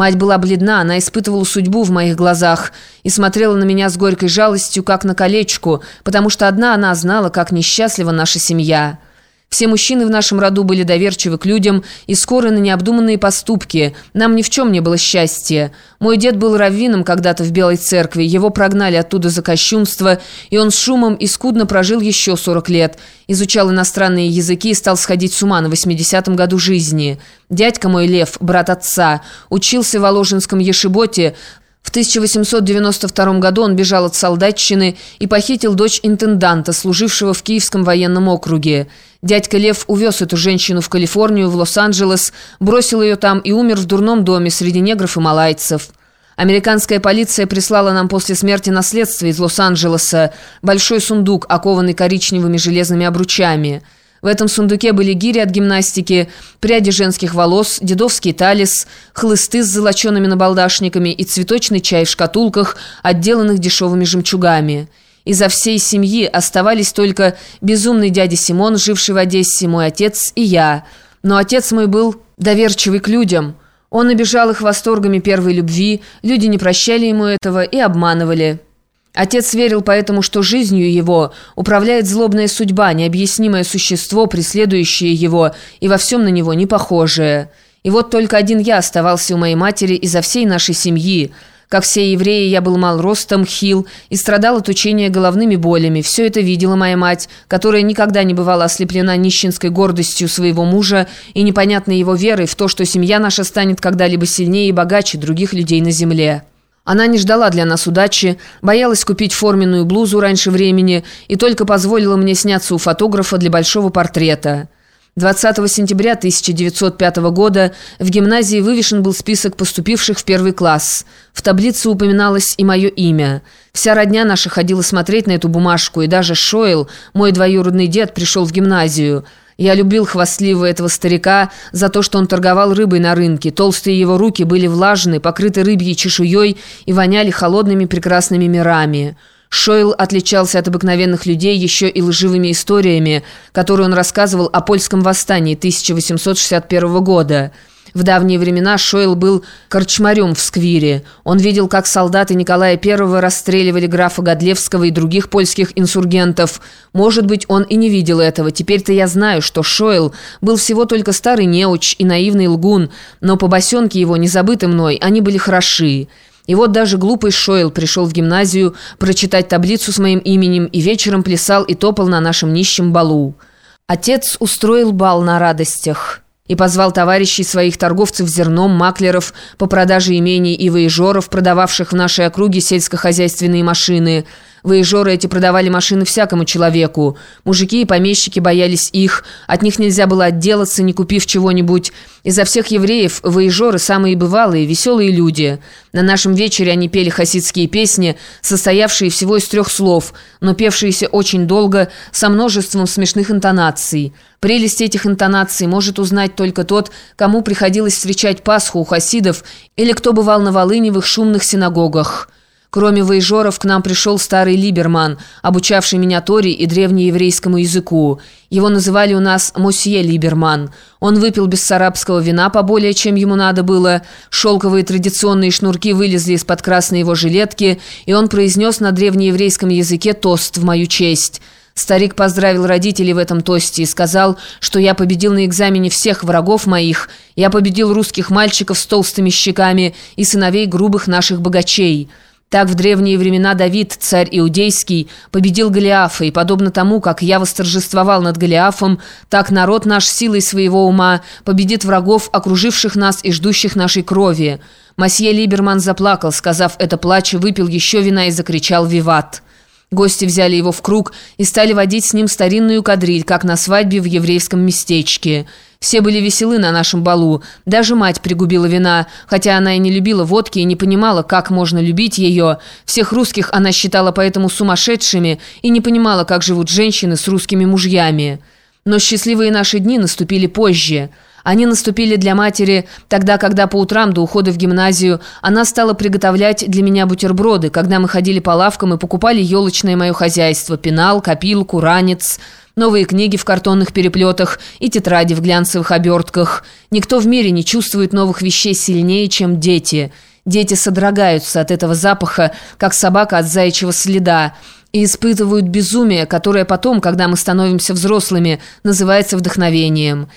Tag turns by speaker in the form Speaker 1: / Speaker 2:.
Speaker 1: Мать была бледна, она испытывала судьбу в моих глазах и смотрела на меня с горькой жалостью, как на колечку, потому что одна она знала, как несчастлива наша семья». Все мужчины в нашем роду были доверчивы к людям и скоры на необдуманные поступки. Нам ни в чем не было счастья. Мой дед был раввином когда-то в Белой церкви. Его прогнали оттуда за кощунство, и он с шумом и скудно прожил еще 40 лет. Изучал иностранные языки и стал сходить с ума на 80-м году жизни. Дядька мой, Лев, брат отца, учился в Воложенском Ешеботе, в 1892 году он бежал от солдатчины и похитил дочь интенданта, служившего в Киевском военном округе. Дядька Лев увез эту женщину в Калифорнию, в Лос-Анджелес, бросил ее там и умер в дурном доме среди негров и малайцев. Американская полиция прислала нам после смерти наследство из Лос-Анджелеса, большой сундук, окованный коричневыми железными обручами – в этом сундуке были гири от гимнастики, пряди женских волос, дедовский талис, хлысты с золочеными набалдашниками и цветочный чай в шкатулках, отделанных дешевыми жемчугами. Изо всей семьи оставались только безумный дядя Симон, живший в Одессе, мой отец и я. Но отец мой был доверчивый к людям. Он обижал их восторгами первой любви, люди не прощали ему этого и обманывали. Отец верил поэтому, что жизнью его управляет злобная судьба, необъяснимое существо, преследующее его и во всем на него не похожее. И вот только один я оставался у моей матери изо всей нашей семьи. Как все евреи, я был мал ростом, хил и страдал от учения головными болями. Все это видела моя мать, которая никогда не бывала ослеплена нищенской гордостью своего мужа и непонятной его верой в то, что семья наша станет когда-либо сильнее и богаче других людей на земле. Она не ждала для нас удачи, боялась купить форменную блузу раньше времени и только позволила мне сняться у фотографа для большого портрета. 20 сентября 1905 года в гимназии вывешен был список поступивших в первый класс. В таблице упоминалось и мое имя. Вся родня наша ходила смотреть на эту бумажку, и даже Шойл, мой двоюродный дед, пришел в гимназию – я любил хвастливого этого старика за то, что он торговал рыбой на рынке. Толстые его руки были влажны, покрыты рыбьей чешуей и воняли холодными прекрасными мирами. Шойл отличался от обыкновенных людей еще и лживыми историями, которые он рассказывал о польском восстании 1861 года. В давние времена Шойл был корчмарем в Сквире. Он видел, как солдаты Николая I расстреливали графа Годлевского и других польских инсургентов. Может быть, он и не видел этого. Теперь-то я знаю, что Шойл был всего только старый неуч и наивный лгун, но по босенке его, не забыты мной, они были хороши. И вот даже глупый Шойл пришел в гимназию прочитать таблицу с моим именем и вечером плясал и топал на нашем нищем балу. Отец устроил бал на радостях и позвал товарищей своих торговцев зерном, маклеров по продаже имений и воежоров, продававших в нашей округе сельскохозяйственные машины – Воежоры эти продавали машины всякому человеку. Мужики и помещики боялись их, от них нельзя было отделаться, не купив чего-нибудь. Изо всех евреев воежоры самые бывалые, веселые люди. На нашем вечере они пели хасидские песни, состоявшие всего из трех слов, но певшиеся очень долго, со множеством смешных интонаций. Прелесть этих интонаций может узнать только тот, кому приходилось встречать Пасху у хасидов или кто бывал на Волыне в их шумных синагогах. Кроме воежоров, к нам пришел старый Либерман, обучавший меня Тори и древнееврейскому языку. Его называли у нас Мосье Либерман. Он выпил бессарабского вина поболее, чем ему надо было. Шелковые традиционные шнурки вылезли из-под красной его жилетки, и он произнес на древнееврейском языке тост в мою честь. Старик поздравил родителей в этом тосте и сказал, что я победил на экзамене всех врагов моих, я победил русских мальчиков с толстыми щеками и сыновей грубых наших богачей». Так в древние времена Давид, царь иудейский, победил Голиафа, и подобно тому, как я восторжествовал над Голиафом, так народ наш силой своего ума победит врагов, окруживших нас и ждущих нашей крови. Масье Либерман заплакал, сказав это плача, выпил еще вина и закричал «Виват!». Гости взяли его в круг и стали водить с ним старинную кадриль, как на свадьбе в еврейском местечке. Все были веселы на нашем балу. Даже мать пригубила вина, хотя она и не любила водки и не понимала, как можно любить ее. Всех русских она считала поэтому сумасшедшими и не понимала, как живут женщины с русскими мужьями. Но счастливые наши дни наступили позже – они наступили для матери тогда, когда по утрам до ухода в гимназию она стала приготовлять для меня бутерброды, когда мы ходили по лавкам и покупали елочное мое хозяйство – пенал, копилку, ранец – новые книги в картонных переплетах и тетради в глянцевых обертках. Никто в мире не чувствует новых вещей сильнее, чем дети. Дети содрогаются от этого запаха, как собака от заячьего следа, и испытывают безумие, которое потом, когда мы становимся взрослыми, называется вдохновением.